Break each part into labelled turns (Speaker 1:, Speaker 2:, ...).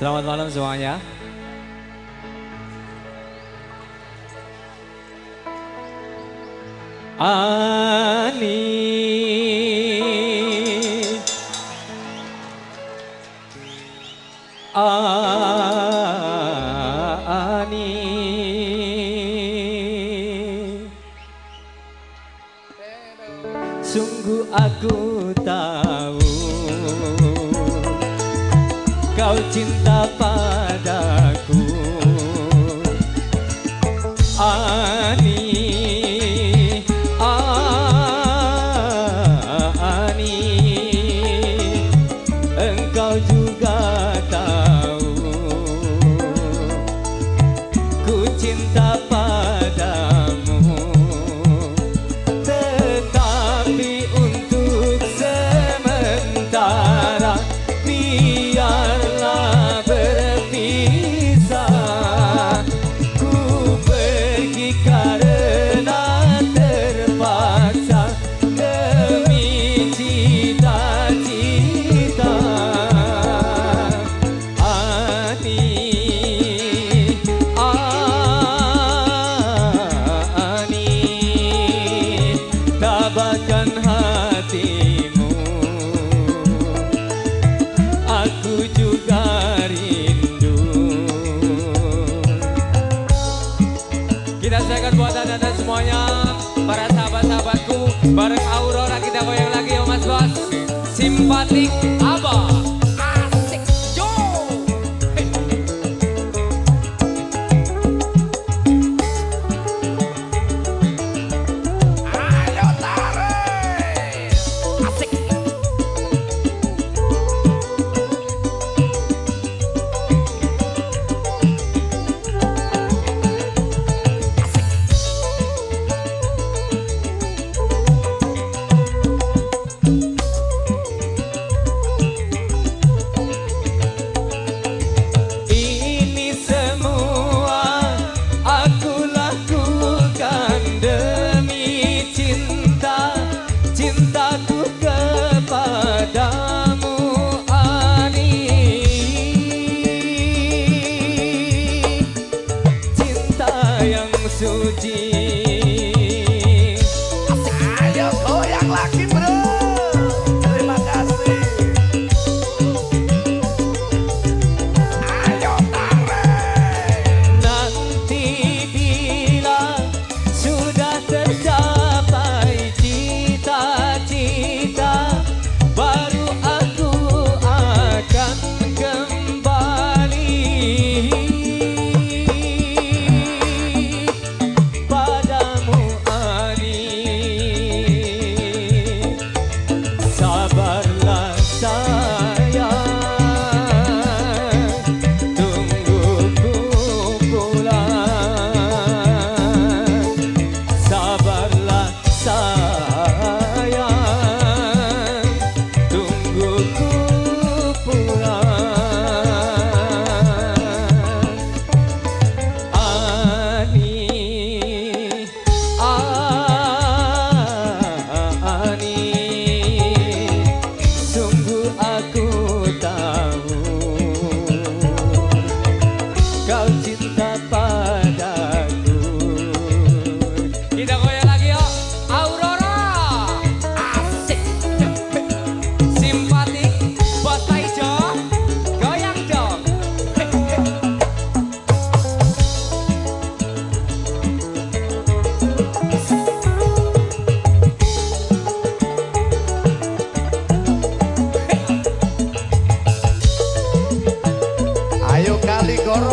Speaker 1: Selamat malam semuanya. Ani Ani Sungguh aku tahu cinta padaku Kita siapkan buat anda semuanya Para sahabat-sahabatku Bareng Aurora kita goyang lagi ya mas bos. Simpatik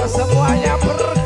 Speaker 1: semuanya ber